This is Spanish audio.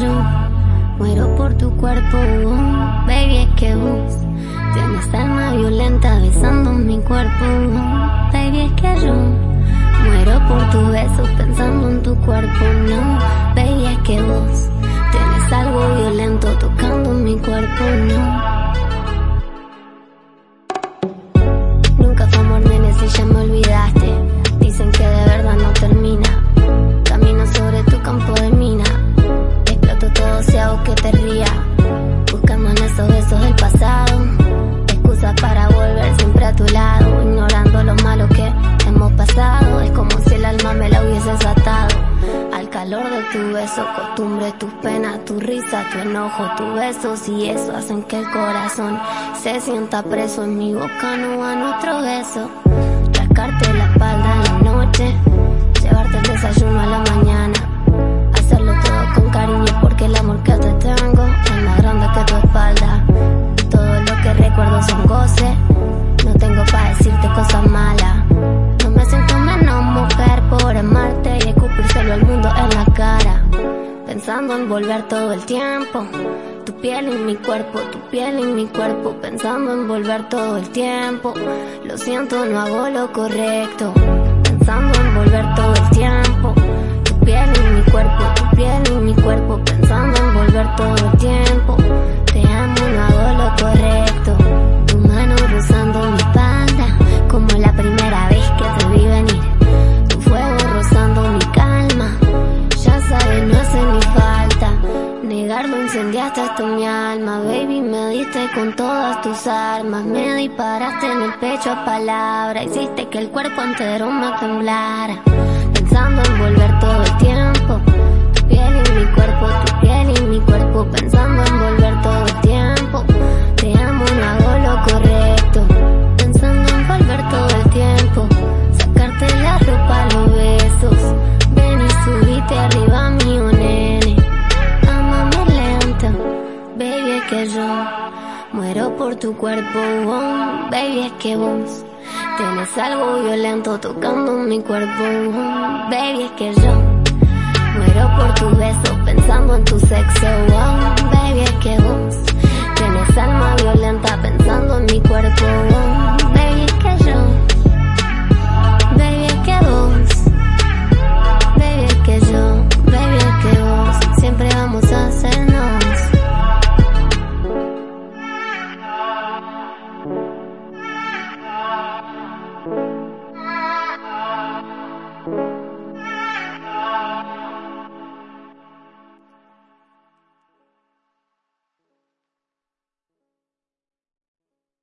Muero por tu cuerpo, oh, baby, es que vos tienes alma violenta besando mi cuerpo, oh, baby, es que yo. Muero por tu beso pensando en tu cuerpo, no, Buscando en esos besos del pasado. Excusas para volver siempre a tu lado. Ignorando lo malo que hemos pasado. Es como si el alma me la hubiese atado. Al calor de tu beso, costumbre, tus penas, tu risa, tu enojo, tus besos y eso hacen que el corazón se sienta preso en mi boca, no va nuestro beso. Rascarte la espalda en la noche, Pensando en volver todo el tiempo. Tu piel en mi cuerpo, tu piel en mi cuerpo. Pensando en volver todo el tiempo. Lo siento, no hago lo correcto. Pensando en volver todo el tiempo. Negarlo, incendiaste hasta mi alma. Baby, me diste con todas tus armas. Me disparaste en el pecho a palabras. Hiciste que el cuerpo entero me temblara. Pensando en volver todo que yo muero por tu cuerpo, oh, baby, es que vos tienes algo violento tocando mi cuerpo, oh, baby, es que yo muero por tu beso